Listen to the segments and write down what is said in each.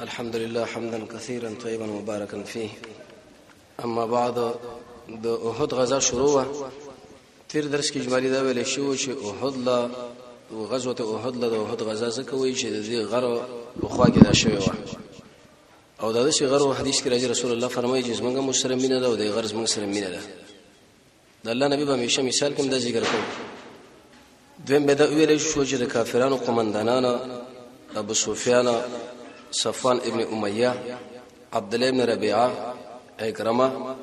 الحمد لله حمدا كثيرا طيبا مباركا فيه اما بعد د احد غزا شروع وا تیر درس کې اجمالی دا ویل شو چې احد لا غزوه احد لا د احد غزا زکه وی چې د دې غرو په خوا کې را شوی و او دا د شي غرو حدیث کې راځي رسول الله فرمایي چې زمونږ مسلمانینه ده او د غرض موږ سره مینه ده د الله نبی به همیشه مثال کوم د ذکر کوم دویم به دا ویل شو چې د کافرانو قومندانان ابو سفیان صفوان ابن امیه عبد الله ابن ربيعه اکرمه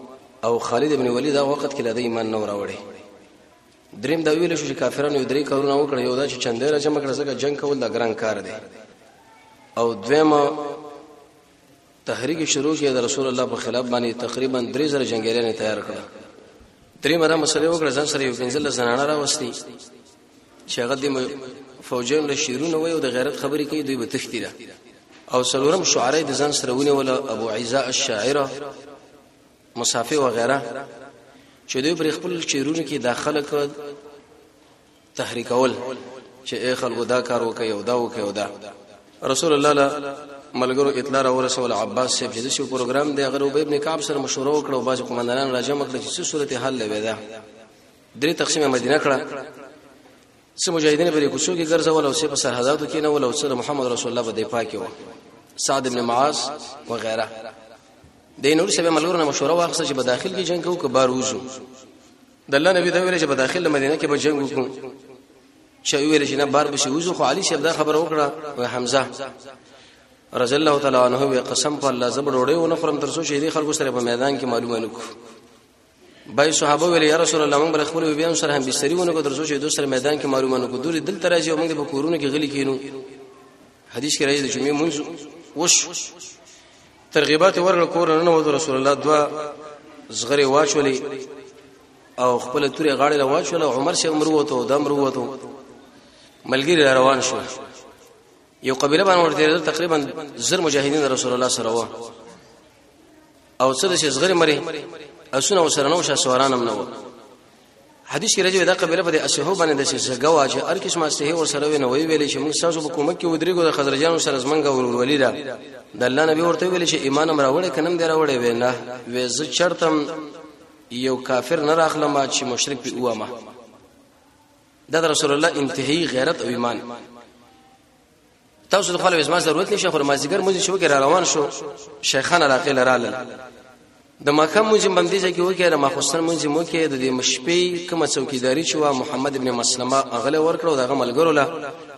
او خالد ابن ولید دا وخت کې د ایمان نور راوړي دریم دا ویل شو چې کافرانو درې کارونه وکړ یو دا چې چندې را جمع کړ ځکه جنگ کول دا ګران کار دی او دویم تحریک شروع کړي د رسول الله په خلاف باندې تقریبا 3000 جنگیران تیار کړل درې مره مسله وکړه ځان سره یو پنځل زنانه راوستي چې هغه د فوجین له شیرونه وي او د غیرت خبرې کوي دوی به تختی ده او سلورم شعرې د ځان سره ونه ولا ابو عزا الشاعره مصافي و غیره چې دوی پر خپل شیرونه کې داخله کړ تحریکول چې اې خلکو دا کار وکي او دا وکي او دا رسول الله لا ملګرو اطلاع را ورسول عباس صاحب چې شو پروګرام دی غره وبې ابن کعب سره مشوره وکړه او باز قومندانان راجم کړ چې څه صورت حل لوي دا درې تقسیم مدینه کړه سه مجاهدین په کوڅو کې ګرځول او سه په سرحداتو کې نه ول او سره محمد رسول الله په دی پاکي و سعد ابن معاذ و غیره د نور سبب ملګرو نه مشوره واخصه چې په داخل کې جنگ کوو که بار وځو د الله نبی دا ویل چې په داخله مدینه کې به جنگ وکړو چې ویل چې نه بار به شي وځو خو علي شیخ دا خبره وکړه او حمزه رضی الله تعالی عنہ وی قسم په الله زبر وړي او نفرم تر څو چې دې خلکو سره په میدان کې معلومه نکو بای صحابه ویل یا رسول الله موږ خپل بیان سره هم بستریونه کو تر څو چې دوی سره میدان کې معلومه نکو دوی دل ترځي موږ په کورونو کې غلي کینو حدیث کې راځي چې موږ وش ترغیبات ورکړ کور نه نو رسول الله دوا زغری واچولې او خپل تورې غاړې له واچول عمر شه عمر وته د عمر وته ملګری روان شو یو قبيله باندې ورته تقریبا زر مجاهدین رسول الله سره و او څه د زغری مری اسونه وسره نو شه سوارانم نه و حدیث کې راځي دا قبيله په اشهو باندې د شګه واجه هر قسم استه ور سره ویني وی ویلې چې موږ تاسو په کومک کې ودرېګو د خزرجانو سره زمنګ ورولې ده د الله نبی ورته ویلې چې ایمان امر وړې کنم دی راوړې وینا وې زه چرتم یو کافر نه راخلم چې مشرک په اوامه د رسول الله انتهایی غیرت او ایمان تاسو د خپل زما ضرورت نشه خو مازیګر موږ شو کې را روان شو شیخان علاقه لراله د مکه موږ باندې چې وکړه ما خصن موږ مو کې د دې مشپې کومه څوکیداری چې وا محمد ابن مسلمه اغله ورکړو دغه ملګرو له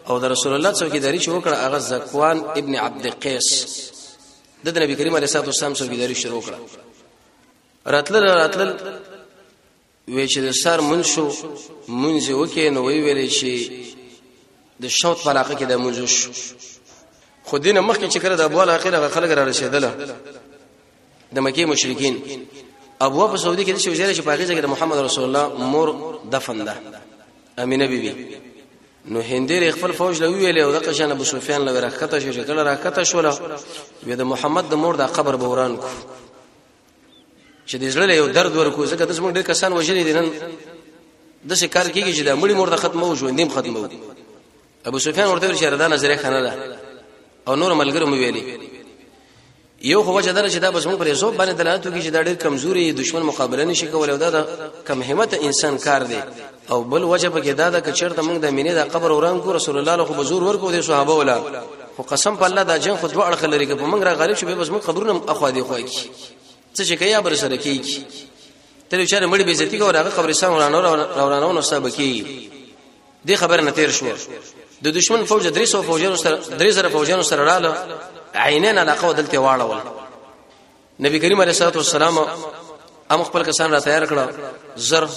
او د رسول الله څوکیداری چې وکړه هغه زکوان ابن عبد قیس د نبی کریم علیه الصلاه والسلام څوکیداری شروع کړه راتل راتل وی چې د سر مونږ شو مونږ وکې نو وی ویل شي د شوت په علاقه کې د مونږ شو خو دینه مخکې چې کړه د ابو الاخر هغه خلک را رسیدل د مکی مشرکین ابو په سعودي کې د شو جره چې په هغه د محمد رسول الله مور دفن ده امینه بیبي بی. نو هندیر خپل فوج له ویلې او د قشان ابو سفیان له راکته شو چې کله راکته شو له د محمد د مور د قبر بوران کو چې د زړه له یو درد ورکو ځکه د زمونږ ډېر کسان وژلي دي نن د څه کار کیږي چې د مړي مور د ختمه او ژوندیم ختمه وي ابو سفیان ورته ویل چې ردا نظر خانه ده او نور ملګرو مې ویلي یو خو وجه دره چې دا بس موږ پرې زوب باندې دلالت کوي چې دا ډېر کمزوري دشمن مقابله نشي کولای دا کم همت انسان کار دی او بل وجه پکې دا ده چې چرته موږ د مینې د قبر وران کو رسول الله خو بزور ورکو دي صحابه ولا خو قسم په الله دا جن خو دوه اړخ لري کې په موږ را غالب شي به بس موږ قبرونه اخوا دي خو کی څه چې کیا بر سره کیږي تل چاره مړ به عزت کو راغه قبرستان ورانو ورانو نو سبا کی دې خبر نه تیر شو د دشمن فوج درې سو فوجانو سره درې زره فوجانو سره رااله عینین علاقه دلته واړول نبی کریم علیه الصلاه والسلام ام خپل کسان را تیار کړه زر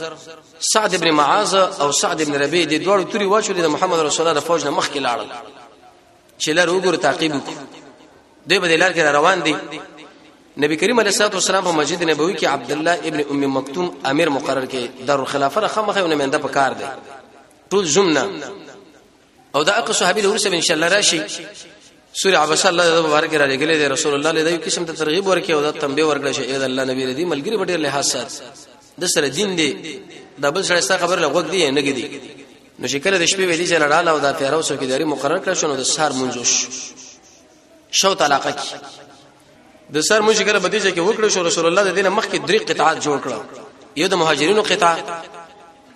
سعد ابن معاذ او سعد ابن ربیع د دوړو توري واچول د محمد رسول الله د فوج نه مخ کې لاړل چې لار وګور تعقیب وکړي دوی به لار کې روان دي نبی کریم علیه الصلاه والسلام په مسجد نبوي کې عبد الله ابن ام مکتوم امیر مقرر کې دار الخلافه خامخې ونه منده پکار دی ټول زمنا او دا اقص صحابي له ورسره ان شاء الله راشي سورې عبس الله د مبارک را لګلې د رسول الله له یو قسم ته ترغیب ورکړي او دا تنبیه ورکړي چې اې الله نبی دې ملګری په ډېر لحاظ سات د سره دین دې د بل سره څه خبر لغوږ دی نه ګدي نو چې کله د شپې ویلې چې لړاله او دا پیرو سو کې داري مقرر کړ شنو د سهار منځوش شو طلاقه کی د سر مونږ کړه بدی چې وکړو شو رسول الله د دینه مخکې درې قطعات جوړ کړو یو د مهاجرینو قطعه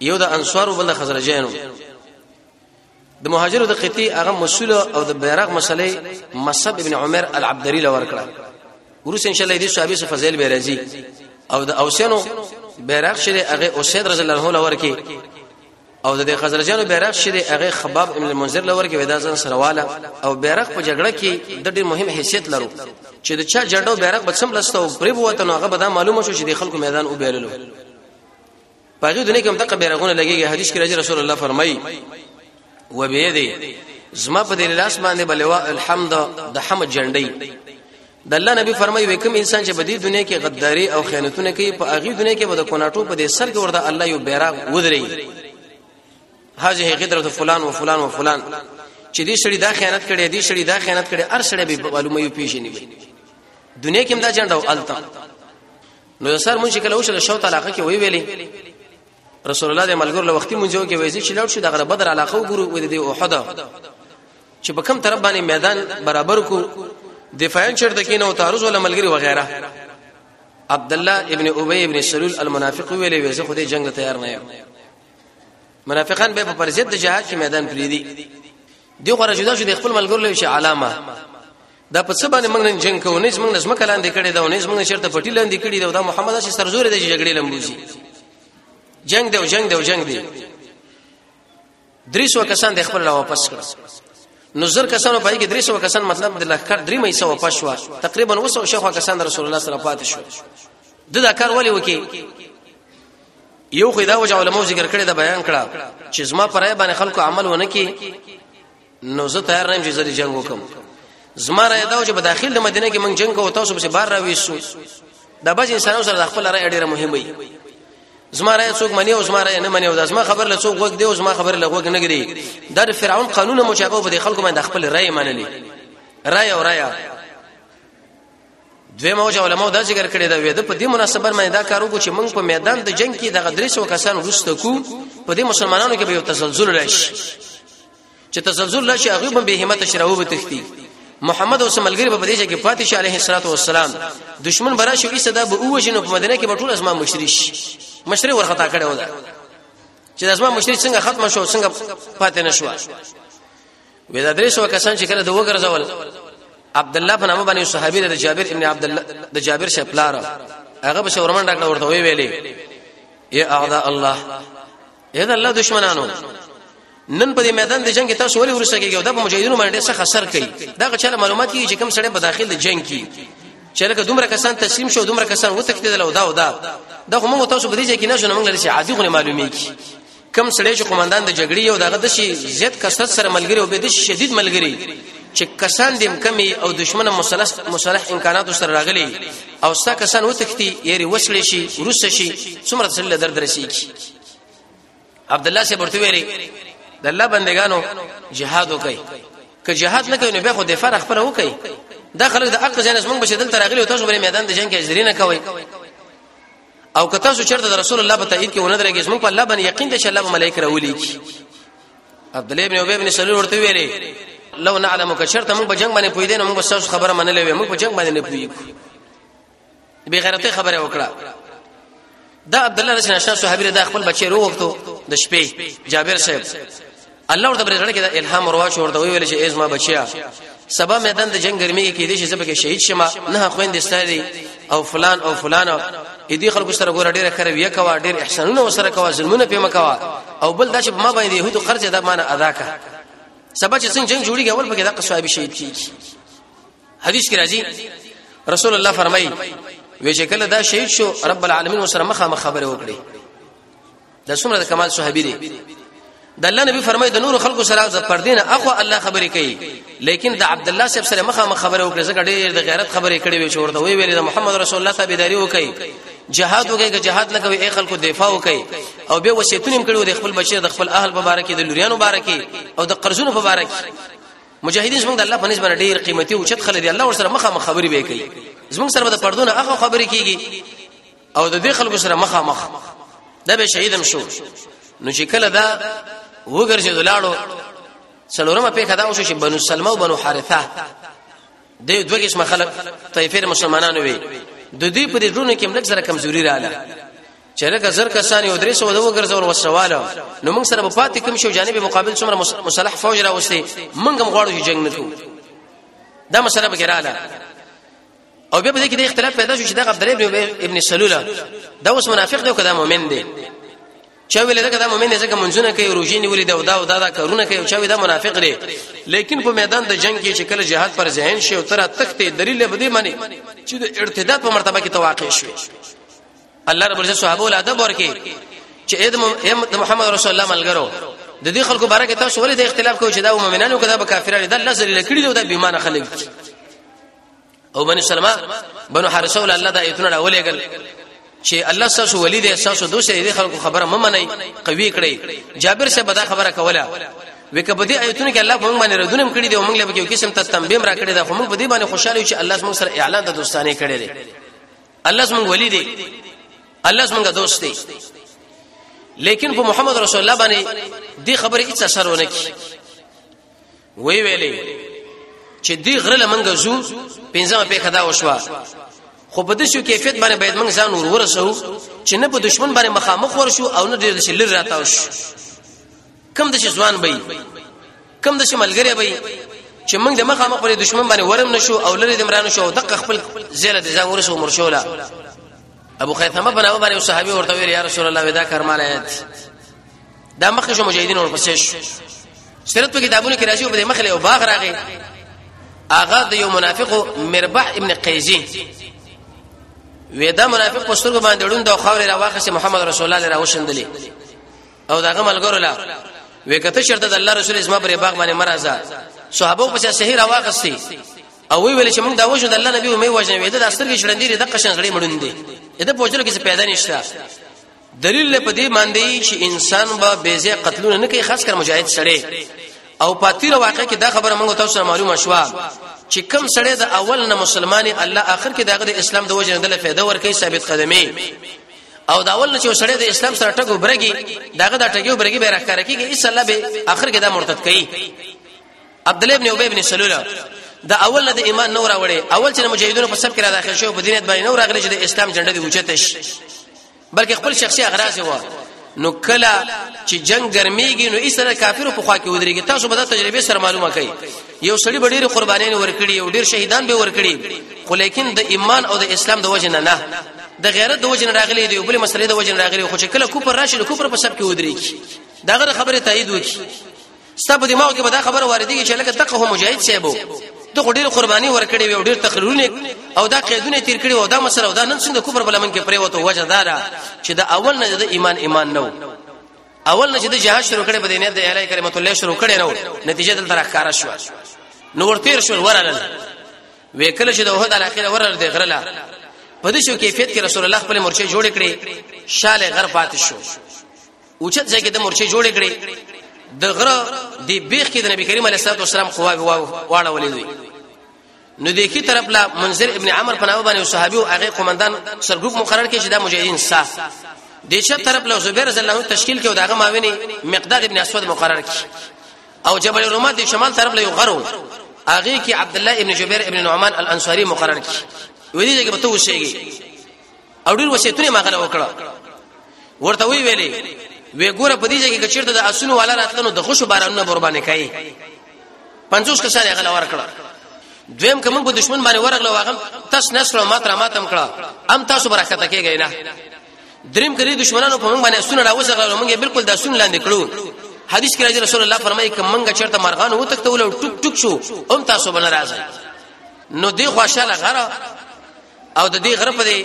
یو د انصار او بل د خزرجانو د مهاجرو د قتی هغه مسول او د بیرغ مسلې مصعب ابن عمر العبدری لور کړه ورس ان شاء الله دې صحابي څخه فضیل به راځي او د اوسنو بیرغ شری هغه اوسید رضی الله عنه لور کې او د خزرجانو بیرغ شری هغه خباب ابن المنذر لور کې ودا ځن سرواله او بیرغ په جګړه کې د ډېر مهم حیثیت لرو چې د چا جړډو بیرغ بچم لسته او پرې بوته نو هغه به دا معلومه شو چې د خلکو میدان او بیللو پاجو دنه کوم دغه بیرغونه لګیږي حدیث کې راځي رسول الله فرمایي و به دې زما په دې لاس باندې بلوا الحمد د حمد جنډي د الله نبی فرمایي وکم انسان چې په دې دنیا کې غداري او خیانتونه کوي په هغه دنیا کې به د کوناټو په دې سر کې ورته الله یو بیرغ ودري هذه غدرت فلان و فلان و فلان چې دې شړی دا خیانت کړي دې شړی دا خیانت کړي هر شړی به معلومه یو پیژني دنیا کې هم دا جنډه او الته نو سر مونږ کله وشو د شوت علاقه کې وی ویلې رسول الله د ملګرو له وختي مونږ کې ویزي چې لړ شو دغه بدر علاقه وګورو و دې احد چې په کم طرف باندې میدان برابر کو دفاعن چرته کې نو تعرض ولا ملګری وغیرہ عبد الله ابن ابي ابن سلول المنافق ویلې ویزه خو دې جنگ ته تیار نه یم منافقان به په پرزید د جهاد کې میدان پریدي دی غره جدا شو د خپل ملګرو له شي علامه دا په څه باندې موږ نن جنگ کوو نه چې موږ نسمه کلاندې کړي دا نه چې موږ چرته پټی لاندې کړي دا, دا محمد اسی سرزوري د جګړې لمبوزي جنگ دی او جنگ دی او جنگ دی دریسو کسان د خپل واپس کړ نو زر کسانو پای کې دریسو کسان مطلب د لخر درې مې سو واپس شو تقریبا وسو شیخ کسان د رسول الله سره پاتې شو د دا کار ولې وکي یو خدای او علماء ذکر کړی دا بیان کړه چې زما پرای باندې خلکو عمل ونه کی نو زه تیار نه یم چې زه جنگ وکم زما رائے دا و چې په داخل د مدینه کې موږ جنگ کوو تاسو به بار راوېسو دا بعض انسانانو سره د خپل رائے ډیره مهمه وي زما رائے څوک منی او زما رائے نه منی او دا زما خبر له څوک وګ دی او زما خبر له وګ نه ګری دا د فرعون قانون مشابه په خلکو باندې خپل رائے منلې رائے او رائے دوی موج علماء دا ذکر کړی دا وې د په دې مناسبت باندې دا کار وکړو چې موږ په میدان د جنگ کې دغه درې سو کسان ورسته کو په دې مسلمانانو کې به یو تسلسل راشي چې تسلسل راشي هغه به به همت شراو به تختی محمد اوس ملګری په دې کې پاتې شه عليه الصلاه والسلام دشمن برا شو ایسه دا به اوجنو په مدینه کې به ټول اسما مشرش مشری ورخطا کړو دا چې اسما مشرش څنګه ختم شو څنګه پاتې نشو وې دا درې سو کسان چې کله د وګرځول عبد الله په نامه باندې صحابي د جابر ابن عبد الله د جابر شه پلار هغه په شورمن ډاکټر ورته وی ویلې یا اعداء الله اې دا الله دشمنانو نن په دې میدان د جنگ تاسو ولې ورسره کېږي دا په مجاهدینو باندې څه خسر کوي دا غچاله معلومات یې چې کوم سړی په داخل د جنگ کې چې لکه دومره کسان تسلیم شو دومره کسان وتښتیدل او دا او دا دا خو موږ تاسو په دې ځای کې نه شو موږ لري چې عادي غو معلومیږي کم سړی چې قومندان د جګړې یو دغه د شي زیات کثرت سره ملګری او به د شدید ملګری چې کسان دیم کمی او دشمن مصالح مصالح امکانات سره راغلي او ستا کسان وتختی یری وسړي شي روس شي څومره سره درد رسیږي عبد الله سے ورته ویلي د الله بندگانو جهاد وکي که جهاد نه کوي نو به خو دفاع خپل وکي دا خلک د عقل جنس موږ بشه دلته راغلي او تاسو بری میدان د جنگ کې اجرینه کوي او که تاسو چرته د رسول الله په تایید کې ونه درګې زموږ په الله باندې یقین دي چې الله به ملائکه راولي کی عبد الله ابن ابي ابن سلول ورته ویلي لو نعلم که شرط موږ په جنگ باندې پوي دي نو موږ بس خبره منلې وي موږ په جنگ باندې نه پوي به غیرته خبره وکړه دا عبد الله رسول الله صحابي دا خپل بچي روغتو د شپې جابر صاحب الله ورته پر زړه کې دا الهام ورواش ورته ویل چې ایز ما بچیا سبا میدان د جنگ ګرمي کې دي چې سبا کې شهید شمه نه خويند استادي او فلان او فلان اې دې خلکو سره ګور ډیره خره وی کوا ډیر احسانونه وسره کوا ظلمونه پېم کوا او بل دا چې ما باندې يهود قرض دا مان ادا کا سبا چې څنګه جنگ جوړیږي اول پکې دا قصوابي شهید کیږي حدیث کې راځي رسول الله فرمایي وی چې کله دا شهید شو رب العالمین وسره مخه مخ خبره وکړي د څومره د کمال صحابي دی د الله نبی فرمای د نور خلکو سره د پردینه اخو الله خبرې کوي لیکن د عبد الله صاحب سره مخه مخ خبره وکړه ځکه ډېر د غیرت خبرې کړې وي چې ورته وی ویل د محمد رسول الله صاحب داری وکړي جهاد وکړي که جهاد نه کوي خلکو دفاع وکړي او به وصیتونه کړو د خپل بچی د خپل اهل مبارکي د لوريانو مبارکي او د قرضونو مبارکي مجاهدین څنګه د الله په نسبت ډېر قیمتي او چت خلک دي الله ور سره مخه مخ خبرې به کوي زموږ سره د پردونه اخو خبرې کیږي او د دې خلکو سره مخامخ د به شهیدم شو نو چې کله دا وګرځي دلاړو څلورمه پیښه دا وشو چې بنو سلمہ او بنو حارثه د دوه قسم خلک طایفه مسلمانانو وي د دې په دې ډونه کې ملک سره کمزوري رااله چې لکه زر کسان یو درې سو د وګرځول وسواله نو موږ سره په پاتې کوم شو جانب مقابل څومره مصالح فوج راوستي موږ هم غواړو چې جنگ نکو دا مسله به کړاله او بیا په دې کې د اختلاف پیدا شو چې دا عبد الله ابن سلول دا اوس منافق دی او کدا مؤمن دی چا ویل دا کدا مؤمن دی ځکه منځونه کوي روزي نیولې دا او دا او دا, دا کارونه کوي چا ویل دا منافق دی لیکن په میدان د جنگ کې چې کله جهاد پر ذهن شي او تر تخته دلیل به دې معنی چې د ارتداد په مرتبه کې تواقع شي الله رب العزت صحابه ول ادب ورکي چې د محمد رسول الله ملګرو د دې خلکو باره کې تاسو ولې د اختلاف کوئ چې دا مؤمنانو کدا به کافرانو دا الله ذلیل کړی دا بې ایمان خلک او بني سلمہ بنو حارثه ول الله د ایتونه راولېګل چې الله ساسو ولی دی ساسو دوسه دې خلکو خبره ممنای قوي کړی جابر صاحب دا خبره کوله وکه په دې آیتونو کې الله په موږ باندې ردونم کړی دی او موږ له یو قسم ته تنبیم را کړی دا خو موږ په دې باندې خوشاله یو چې الله موږ سره اعلان د دوستانه کړی دی الله موږ ولی دی الله موږ دوست دی لیکن په محمد رسول الله باندې دې خبره هیڅ اثر ونه کی وی ویلې چې دی غره لمنګه زو پنځمه په خدا وشوا خو په دشو کیفیت باندې باید موږ ځان ور ورسو چې نه په دشمن باندې مخامخ ورشو او نه ډیر شي لر راتاو شو کم د شي ځوان بې کم د شي ملګری بې چې موږ د مخامخ پر دشمن باندې ورم نشو او لری د مرانو شو دغه خپل زیله د ځان ورسو مرشولا ابو خیثمه بنو باندې صحابي ورته ویل یا رسول الله ودا کارمانه دا مخکې شو مجاهدین ورپسې شو سیرت په کتابونو کې راځي په مخله او باغ راغی هغه د یو منافق مربح ابن قیزی وې دا منافق په سترګو باندې ډون د خاورې را واخسه محمد رسول الله را وشندلې او داغه ملګرو لا وې کته شرط د الله رسول اسما پر باغ باندې مرزا صحابه په صحیح را واخسي او وی ویل چې موږ دا وښو د الله نبی مې وژنې وې دا سترګې شړندې د قشن غړي مړوندې دا په وجلو کې پیدا نشته دلیل په دې باندې چې انسان به بیزه قتلونه نه کوي خاص کر مجاهد سړی او پاتیره واقع کې دا خبره موږ تاسو سره معلومه شوه چې کم سړی د اول نه مسلمانې الله آخر کې دغه د اسلام د وجې نه دله فایده ورکړي ثابت قدمي او دا اول چې سړی د اسلام سره ټکو برګي داغه دا ټکو برګي به راخاره کیږي اس الله به اخر کې دا مرتد کوي عبد الله ابن ابي ابن سلول دا اول د ایمان نور راوړي اول چې مجاهدونو په سب کې را داخل شو په دینت باندې نور راغلي چې د اسلام جنډه دی اوچتش بلکې خپل شخصي اغراض و نو کله چې جنگ ګرميږي نو ایسه د کافرو په خوا کې ودرېږي تاسو به د تجربه سره معلومه کړئ یو سړی به ډېر قربانیان ورکړي یو ډېر شهیدان به ورکړي خو لیکن د ایمان او د اسلام د وجه نه نه د غیرت د وجه راغلي دی بل مسلې د وجه راغلي خو چې کله کوپر راشي د کوپر په سب کې ودرېږي داغه خبره تایید وکړي ستا په دماغ کې به دا خبره واردېږي چې لکه دغه هم مجاهد صاحب د ډېر قرباني ورکړي وي او ډېر تقریرونه او دا قیدونه تیر کړي او دا مسله او دا نن څنګه کفر په لمن کې پرې وته وجه دارا چې دا اول نه د ایمان ایمان نو اول نه چې د جهاد شروع کړي په دې نه د اعلی کلمت الله شروع کړي نو نتیجه دلته راکاره شو نو ورته شو ورل وکله چې د وحد الاخره ورل دی غرلا په دې شو کیفیت کې رسول الله خپل مرچه جوړ کړي شاله غر پات شو اوچت ځای کې د مورچې جوړ کړي د غره د بیخ کې د نبی کریم علیه الصلاه والسلام خوا واړه ولې دوی نو د کی طرف لا منذر ابن عمر په نامه باندې صحابي او هغه قومندان سر ګروپ مقرر کړي چې دا مجاهدین صاف د چپ طرف له زبیر رضی الله عنه تشکیل کې او داغه ماوینه مقداد ابن اسود مقرر کړي او جبل رومه د شمال طرف له غرو هغه کې عبد الله ابن جبیر ابن نعمان الانصاری مقرر کړي ودی دغه به ته وشيږي او ډیر وصیتونه ما غره وکړه ورته وی ویلې وی ګوره په دې ځای کې چیرته د اسونو والا راتلنو د خوشو بارانونه قربانې کوي 50 کسان یې غلا ورکړه دویم کوم په دشمن باندې ورغله واغم تاسو نسره ماتره ماتم کړه ام تاسو برکت کېږئ نه دریم کړي دشمنانو په موږ باندې اسونه راوځغله موږ بالکل د اسونو لاندې کړو حدیث کې راځي رسول الله فرمایي کوم منګه چرته مرغان و تکته ول ټک ټک شو هم تاسو بل راځي نو دی خوشاله غره او د دې غره په دې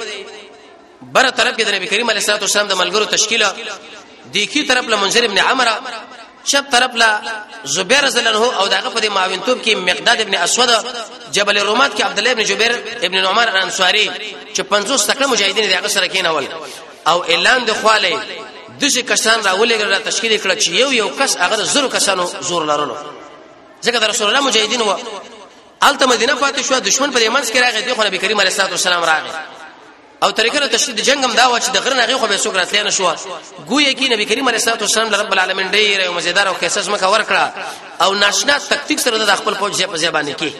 بره طرف کې د نبی کریم علیه الصلاه والسلام د ملګرو تشکیل دی کی طرف له منذر ابن عمره چپ طرف له زبیر رضی الله عنه او دغه په دې معاونتوب کې مقداد ابن اسود جبل رومات کې عبد الله ابن جبیر ابن نعمان الانصاری چې 50 تکړه مجاهدین دغه سره کېنول او اعلان د خواله دغه کسان راولېګل را تشکیل کړ چې یو یو کس هغه زرو کسانو زور لرلو ځکه د رسول الله مجاهدین و الته مدینه پاتې شو دشمن پر یمنس کې راغی دی خو نبی کریم علیه الصلاه والسلام راغی او طریقه له تشدید جنگ هم دا و چې د غرنه غي خو به څوک راتلی نه شو ګویا کې نبی کریم علیه الصلاه والسلام د رب العالمین ډیر یو مزیدار او قصص مکه ورکړه او ناشنا تکتیک سره د خپل فوج ځای په ځای باندې کې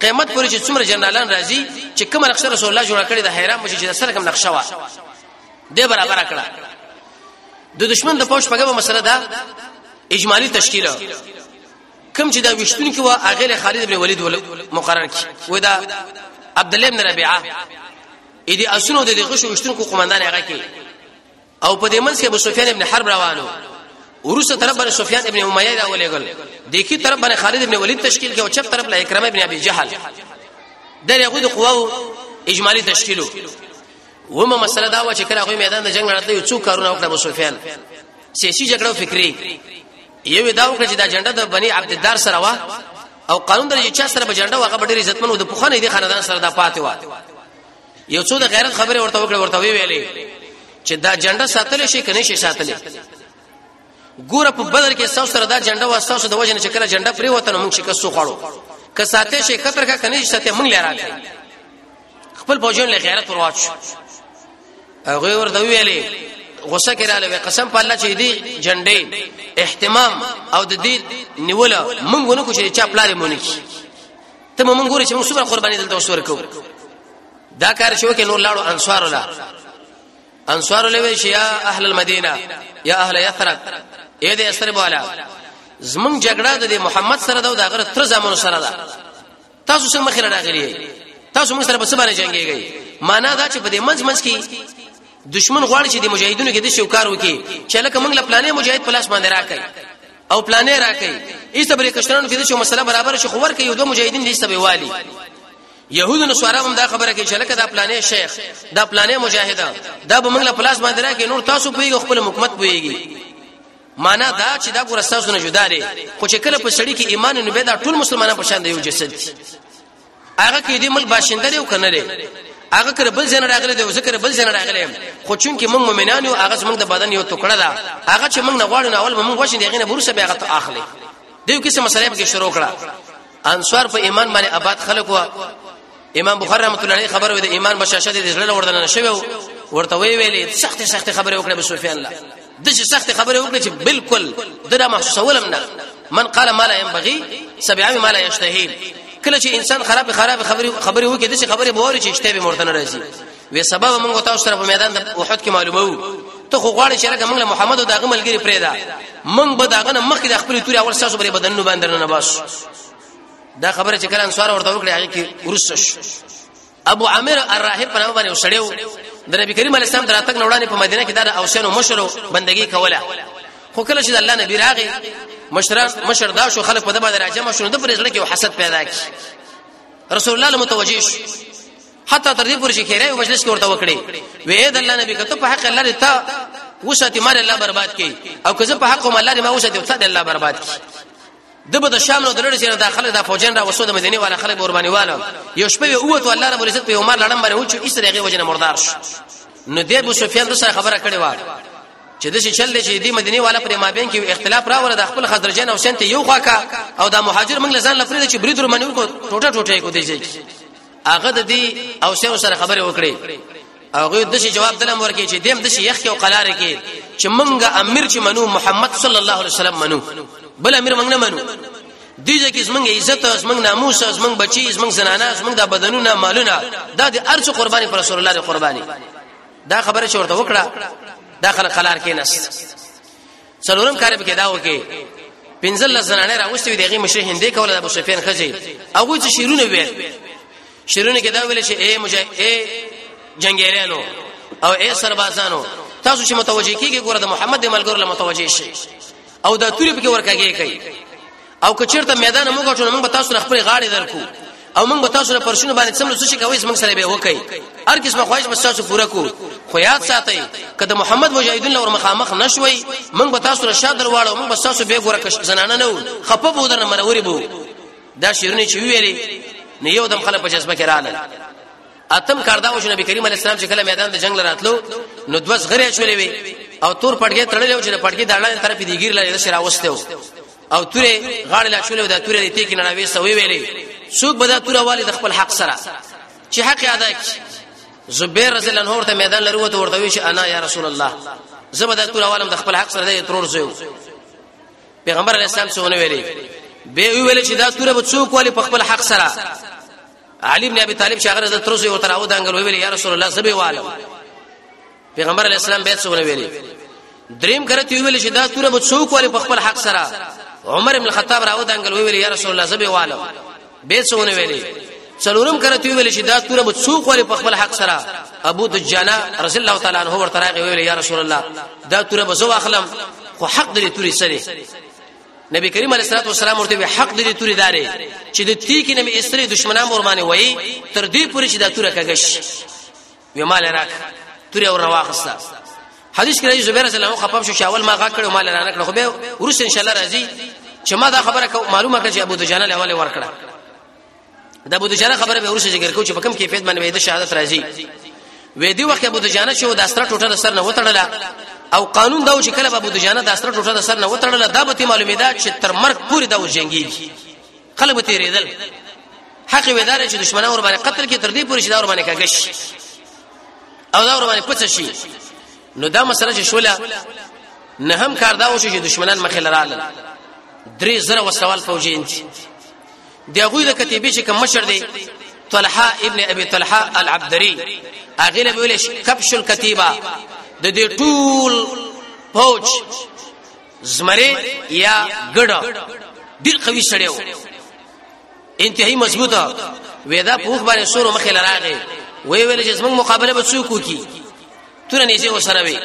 قیامت پورې چې څومره جنرالان راځي چې کوم نقشه رسول الله جوړ کړی د حیران مشي چې سره کوم نقشه وا دې برابر کړه د دشمن د پوش پګه مسله ده اجمالی تشکیل کوم چې دا وشتون کې و هغه له خالد ابن ولید مقرر کی و دا عبد الله بن ربيعه اې دې اسونو د غشو وشتون کو قومندان هغه کې او په دې منځ کې ابو سفیان ابن حرب روانو ورسره طرف باندې سفیان ابن امیہ دا ولېګل دیکي طرف باندې خالد ابن ولید تشکیل کې او چپ طرف له اکرمه ابن ابي جهل د یهود قواو اجمالی تشکیلو ومه مسله دا و چې کله هغه میدان د جنگ راته یو څو کارونه وکړه ابو سفیان سیاسي جګړه او فکری یو دا وکړه چې دا جنډه د بنی عبد الدار سره وا او قانون درې چا سره بجنډه واغه ډېر عزتمن و د پخوانې دي خاندان سره دا پاتې و یو څو د غیرت خبره ورته وکړه ورته ویلې چې دا جنډه ساتل شي کنه شي ساتل ګوره په بدر کې ساو سره دا جنډه واسطه سو د وجنه چې کله جنډه پرې وته نو موږ شکست سو خړو که ساتې شي کتر کا کنه شي ساتې موږ لراته خپل پوجون له غیرت ورواچ هغه ورته ویلې غوسه کړاله به قسم په الله چې دې جنډې اهتمام او د دې نیوله مونږ نه کوشش چې خپل مونږ ته مونږ ګورې چې موږ څومره قرباني دلته وسور کوو دا کار شو کې نور لاړو انصار الله انصار الله وی شیا اهل المدینه یا اهل یثرب اې دې اثر بولا زمون جګړه د محمد سره دا غره تر زمون سره ده تاسو سره مخ راغلی یې تاسو موږ سره په سبا نه جنگيږئ معنا دا چې په دې منځ منځ کې دشمن غواړي چې د مجاهدینو کې د شو کار وکړي چې لکه موږ له پلانې مجاهد په لاس باندې راکړي او پلانې راکړي ایسته بری کشترانو کې د شو مسله برابر شي خو ورکه یو دوه مجاهدین دې سبې والی يهود نو سواره هم دا خبره کوي چې لکه دا پلانې شیخ دا پلانې مجاهد دا به موږ له پلاس باندې راکې نور تاسو پیږي خپل حکومت پیږي معنا دا چې دا ګور تاسو نه جدا لري خو چې کله په سړی کې ایمان نه به دا ټول مسلمانان په شان دی یو جسد دي هغه کې دې ملک باشنده لري او کنه لري هغه کړه بل ځای راغلی دی او ذکر بل ځای راغلی خو چونکی موږ مؤمنان یو هغه موږ د بدن یو ټوکړه ده هغه چې موږ نه غواړو اول موږ وښین دی غینه برسه به هغه ته اخلي دیو کیسه مسله به شروع کړه انصار په ایمان باندې آباد خلک و امام بخاری رحمت الله علیه خبر وې د ایمان بشاشه د زړه وردن نه شوی ورته وی ویلې سخت سخت خبره وکړه سفیان الله د چې سخت خبره وکړه چې بالکل دغه محسوسولم نه من قال ما لا ينبغي سبع ما لا يشتهي کله چې انسان خراب خراب خبري خبري وکړي د خبرې بوري چې اشته به مرتنه راځي وې سبب موږ تاسو سره په میدان د احد کې معلومو ته خو غواړې چې راګه موږ له محمد او داغه ملګری پرې دا موږ به داغه مخکې د خپل توري اول ساسو بری بدن نو باندې نه باس دا خبره چې کله انصار ورته وکړي هغه کې ورسش ابو عامر الراهب په نامه باندې وسړیو د نبی کریم علیه السلام دراتک نوړانه په مدینه کې د اوسینو مشرو بندگی کوله خو کله چې د الله نبی راغی مشران مشر دا شو خلک په دمه راځم شو د پرېزړه کې حسد پیدا کی رسول الله متوجه شو حتی تر دې پورې چې خیره مجلس کې ورته وکړي وې د الله نبی کته په حق الله ته وساتي مال الله برباد کړي او که زه په حق مال الله ما وساتي ته الله برباد کړي دبه د شام نو درړ چې داخله د فوجین را وسو د مدینه والا خلک قرباني والا یو شپه اوت الله رب العزت په عمر لړم باندې وچو ایس دغه وجنه مردار شو نو د ابو سفیان سره خبره کړې و چې د شي چل چې د مدینه والا پر مابین کې اختلاف راوړ د خپل خزرجن او سنت یو خواکا او د مهاجر منګل ځان لفرید چې برید منور کو ټوټه ټوټه کو دی هغه د دې او سره سره خبرې وکړي هغه د شي جواب دلم ورکړي چې دیم د شي یخ او قلار کې چې مونږه امیر چې منو محمد صلی الله علیه وسلم منو بل امیر مونږ نه منو دوی ځکه زمونږ عزت او زمونږ ناموس او زمونږ بچي زمونږ زنانه زمونږ د بدنونه مالونه دا د ارچ قرباني پر رسول الله دی قرباني دا خبره چې ورته وکړه دا خلک قلار کې نست څلورم کار به کېداو کې پنځل زنانه راوستي وي دغه مشر هندې کوله د ابو سفیان خځې هغه چې شیرونه ویل شیرونه کې دا ویل چې اے مجاهد اے جنگیرانو او اے سربازانو تاسو چې متوجي کیږي ګوره د محمد ملګرو له متوجي شي او دا توري په کې ورکاږي کوي او که چیرته میدان موږ ټول موږ به تاسو خپل غاړې درکو او موږ به تاسو پر شنو باندې څملو څه شي کوي موږ سره به وکي هر قسمه خواهش به تاسو پوره کو خو یاد ساتئ کله محمد مجاهدین لور مخامخ نشوي موږ به تاسو را شادر واړو موږ به تاسو به ګوره کښ زنانه نه خپه بو درنه مروري بو دا شیرونه چې ویلي نه یو دم خلک په جذبه کې رااله اتم کاردا او نبی کریم علی السلام چې کله میدان د جنگ لراتلو نو دوس غری شولې وي او تور پټګې تړلې او چې پټګې دړلې طرف دیګیر لري د شراوسته او توره غاړه لا شولې دا توره دې تیکې نه راوي سوي ویلې څوک به دا توره والي د خپل حق سره چې حق ادا کړي زبیر رضی الله عنه ته میدان لروت ورته وی چې انا یا رسول الله زبر دا توره والم د خپل حق سره دې ترور زو پیغمبر علی السلام څونه ویلې به ویل چې دا توره به څوک والي په خپل حق سره علي بن ابي طالب شاګرد تر زو تر او دنګل ویل یا رسول الله زبې والم پیغمبر علی السلام بیت سونه ویلي دریم کرت ویل چې دا توره به څوک ولی په خپل حق سره عمر ابن الخطاب راو دنګل ویل یا رسول الله زبې والم بیت سونه ویلي څلورم کرت ویل چې دا توره به څوک ولی په خپل حق سره ابو دجانا رضی الله تعالی عنہ ورته راغی ویل یا رسول الله دا توره به زو اخلم خو حق دې توري سره نبی کریم علیه الصلاه والسلام ورته به حق دې توري داري چې د تیک نه استری دشمنان ور باندې وای تر دې پورې چې دا توره کګش وی مال راک توري او رواخستا حدیث کې زبیر رضی الله عنه خپم شو شاول ما غا کړو مال رانه کړو خو به ورس ان شاء الله راځي چې ما دا خبره کو معلومه کړ چې ابو دجانه له حواله ورکړه دا ابو دجانه خبره به ورس ذکر کو چې په کوم کیفیت باندې به د شهادت راځي وې دی وخت ابو دجانه شو د استر ټوټه د سر نه وتړله او قانون دا چې کله ابو دجانه د استر ټوټه د سر نه وتړله دا به معلومه ده چې تر مرګ پورې دا وجنګي خلک به تیرېدل حق وې دار چې دشمنان ور باندې قتل کې تر دې پورې چې دا ور باندې کاږي شي او دا ور باندې پڅ شي نو دا مسله چې شوله نه هم کار دا وشي چې دشمنان مخې لراله درې زره وسوال فوجي انتي دی غوی د کتیبې چې کوم مشر دی طلحه ابن ابي طلحه العبدري هغه له ویل کبش الكتيبه د دې ټول فوج زمری یا ګډه ډیر قوي سړی و انتهایی مضبوطه وېدا پوخ باندې سور مخې لراغې وی ویل چې زموږ مقابله به څوک وکي تر نه یې وسره وی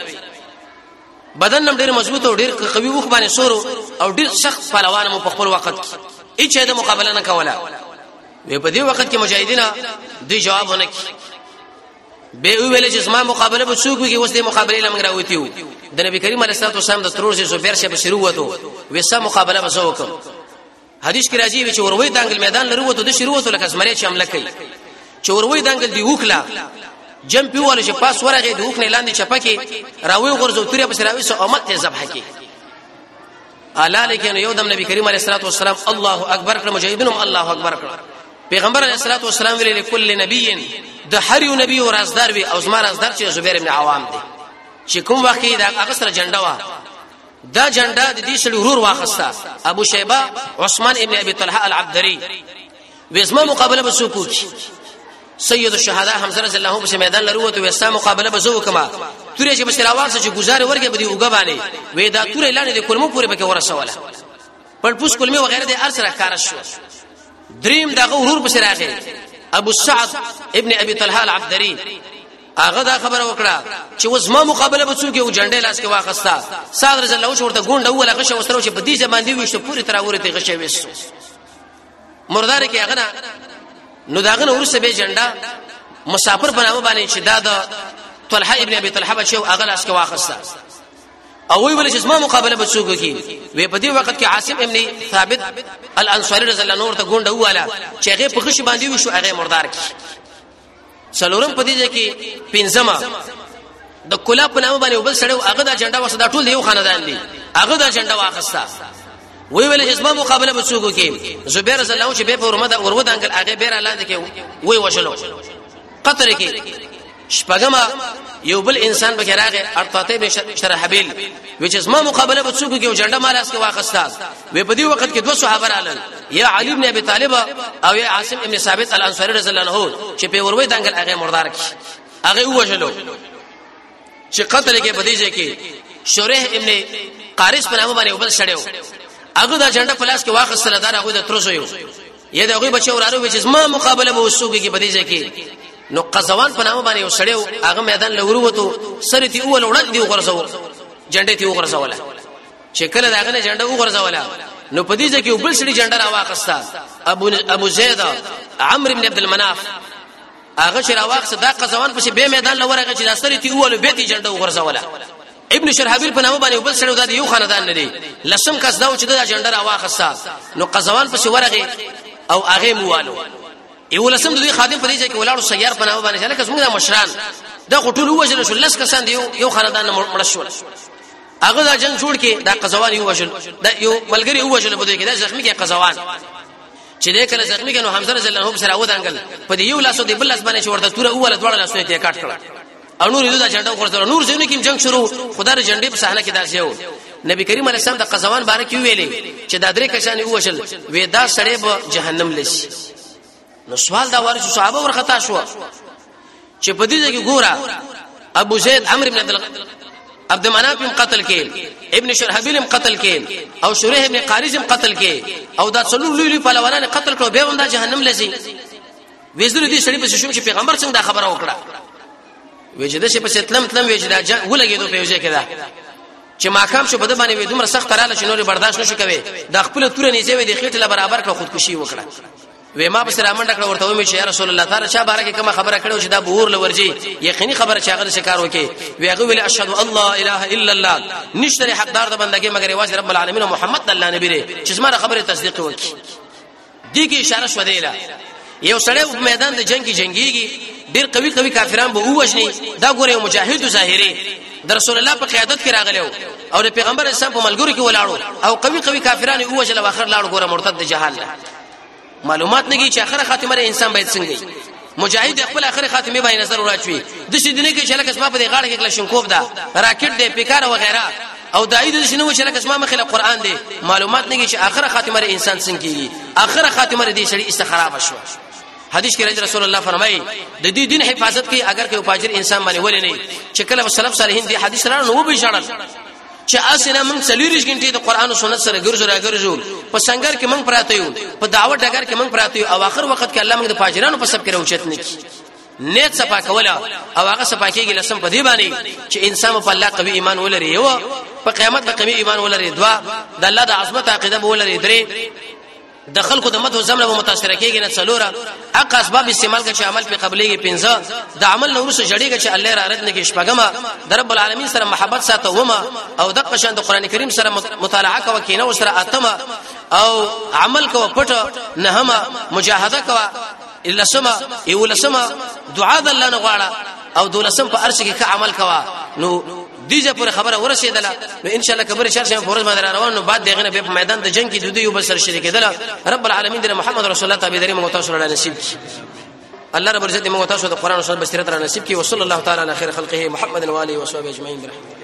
بدن نم ډیر مضبوط او ډیر قوي وخ باندې سور او ډیر سخت پهلوان مو په خپل وخت کې هیڅ د مقابله نه کوله وی په دې وخت کې مجاهدین دوی جواب ونه کړ به ویل چې زما مقابله به څوک وي اوس دې مقابله لمن راوتیو د نبی کریم علیه الصلاه والسلام د ترور سره زبیر شه بشری وته وسه مقابله به زو کوم حدیث کې راځي چې وروي دانګل میدان لرو وته د شروع وته لکه زمری چې حمله کوي چې وروي دانګل دی وکړه جم پیواله چې پاس ورغه د وښنه لاندې چپکه راوي غرزو ترې بس راوي سو امت ته ذبح کی الا لیکن یو دم نبی کریم علیه الصلاه والسلام الله اکبر کړ مجاهدینو الله اکبر کړ پیغمبر علیه الصلاه والسلام ویل لكل نبی د هر یو نبی او رازدار وی او زما رازدار چې زبیر ابن عوام دی چې کوم وخت دا هغه سره جنډه وا دا جنډه د دې سړي ورور واخسته ابو شیبه عثمان ابن ابي طلحه العبدري وېزما مقابله به څوک وکړي سید الشهدا حمزه رضی الله عنه په میدان لروت او اسلام مقابله به زو کما تورې چې بشرا واسه چې گزار ورګه به دی وګ باندې وې دا تورې لاندې د کلمو پورې پکې ورسواله پر پوس کلمې وغیرہ د ارسره کار شو دریم دغه ورور بشرا غي ابو سعد ابن ابي طلحه العبدري هغه دا خبره وکړه چې اوس ما مقابله به څوک یو جنډې لاس کې واخستا صادر زله او شورته ګونډه ولا غشه وسره چې په دې زمان دی وشته پوری تر اوره ته غشه وېسو مردار کې هغه نو داغه نو ورسه به جنډا مسافر بنامه باندې چې دا د طلحه ابن ابي طلحه بچو هغه لاس کې واخسته او وی ولې چې ما مقابله به څوک کی وی په دې وخت کې عاصم ابن ثابت الانصاري رضی الله نور ته ګونډه واله چې هغه په خش باندې وشو هغه مردار کی څلورم په دې کې پنځمه د کلا په نامه باندې وبل سره هغه د اجنډا وسه دا ټول یو خاندان دی هغه د اجنډا واخستا وی ویل چې زما مقابله به څوک کې زبیر رضی الله چې به په ورمه دا ورو د انګل هغه بیر لاندې کې وی وشلو قطر کې شپګما یو بل انسان به راغی ارتاته به شرحبیل وچ زما مقابله به څوک کې اجنډا مالاس کې واخستا وې په دې وخت کې دوه صحابه راغلل یا علی ابن ابي طالب او یا عاصم ابن ثابت الانصاري رضی الله عنه چې په وروي دنګل هغه مردار کی هغه وژلو چې قتل کې بدی ځای کې شریح ابن قارش په نامه باندې وبل شړیو هغه دا جنډه پلاس کې واخصله دار هغه د ترسو یو یا دا هغه بچو ورارو چې ما مقابله به وسوګي کې بدی ځای کې نو قزوان په نامه باندې یو شړیو هغه میدان لورو وته سره تی اول وړاندې وغورځو جنډه تی وغورځوله چې کله داغه نه جنډه وغورځوله نو په دې ځکه یو بل سړي جنډه راواخسته ابو ابو زید عمرو ابن عبد المناف هغه چې راواخسته دا قزوان پسې به میدان لورغه چې داستري تی اول به دې جنډه وغورځوله ابن شرحبیل په نامه باندې بل سړی د یو خاندان نه دی لسم کس دا چې دا جنډه راواخسته نو قزوان پسې ورغه او هغه موالو یو لسم دوی خادم په دې ځای کې ولاړو سیار په نامه باندې چې لکه څنګه مشران دا غټول وژل شو لس کسان دی یو خاندان مړ شو هغه دا جنگ جوړ کې دا قزوان یو وجل دا یو ملګری یو وجل په دې کې دا زخمی کې قزوان چې دې کله زخمی کې نو حمزه رضی الله عنه سره و دانګل په دې یو لاسو دې بل لاس باندې چورته توره اوله دوړ لاسو ته کټ کړ او نور یو دا جنډه ورته نور ځینې کې جنگ شروع خدای ر جنډې په صحنه کې داسې یو نبی کریم علیه السلام د قزوان باره کې ویلې چې دا درې کسان یو وجل وې دا سړې به جهنم لشي نو سوال دا وارث صحابه ورختا شو چې په دې کې ګوره ابو زید عمرو بن عبد عبد مناف هم قتل کین ابن شرحبیل هم قتل کین او شریح ابن قاریز هم قتل کین او دا څلور لوی لوی پهلوانان قتل کړو به هم دا جهنم لزی وزر دې سړي په شوم چې پیغمبر څنګه دا خبره وکړه وجده چې په ستلم تلم وجده جا ولګېدو په وجه کې دا چې ماقام شو بده باندې دومره سخت رااله چې نور برداشت نشو کوي دا خپل تور نه زیوي د خېټه برابر کړ خودکشي وکړه وې ما بس را منډه کړ ورته ومه چې یا رسول الله تعالی چا بارک کوم خبره کړو چې دا بهور لورځي یقیني خبره چې هغه شکار وکي ویغه ویل اشهد الله اله الا الله نشته حقدار د بندګي مگر یوازې رب العالمین محمد الله نبی لري چې زما خبره تصدیق وکي دي کې اشاره شو دی لا یو سړی په میدان د جنگ کې جنگيږي ډیر قوي قوي کافران به ووجني دا ګوره مجاهد ظاهري د رسول الله په قیادت کې راغلی او د پیغمبر اسلام په ملګرو کې ولاړو او قوي قوي کافرانو وجل واخر لاړو ګوره مرتد جهال معلومات نګي چې اخره خاتمه لري انسان باید څنګه مجاهد خپل اخره خاتمه باندې نظر وراچوي د شي دنه کې چې لکه اسما په دې غاړه کې کلاشینکوف ده راکټ دی پیکار و غیره او دای د شنو چې لکه اسما مخې له قران دی معلومات نګي چې اخره خاتمه لري انسان څنګه کیږي اخره خاتمه لري دې شړي استخراب شو حدیث کې رسول رسول الله فرمایي د دې دین حفاظت کې اگر کې فاجر انسان باندې ولې نه چې کله سلف صالحین دې حدیث را نو به شړل چې اسنه موږ څلوریش غنټې د قران او سنت سره ګرځو را ګرځو په سنگر کې موږ پراته یو په دعوت ډګر کې موږ پراته یو او اخر وخت کې الله موږ د فاجرانو په سب کې راوچت نه کی نیت صفا کولا او هغه صفا کېږي لسم په دی باندې چې انسان په الله قوي ایمان ولري یو په قیامت به قوي ایمان ولري دوا د الله د عظمت عقیده ولري درې د خلکو د مدو زمره متاثر کېږي نه څلورا اق اسباب استعمال کې عمل په قبلېږي پنځه د عمل نور سره جړېږي چې الله را رد نه کې شپګما د رب العالمین سره محبت ساته وما او د قشان د قران کریم سره مطالعه کوي کینه او سره اتمه او عمل کوي پټ نهمه مجاهده کوي الا سما یو لسما دعا د الله نه غواړه او دولسم په ارش کې عمل کوي نو دیجه پر خبره ورسېدله نو ان شاء الله کبر شر شمه فرض باندې روانو بعد دغه نه په میدان د جنگ کې دوی یو بل سره شریک دله رب العالمین د محمد رسول الله تعالی دریم متوسل علی نصیب الله رب عزت موږ تاسو د قران او سنت بصیرت را نصیب کړي وصلی الله تعالی علی خیر خلقه محمد و علیه و صحبه اجمعین برحمته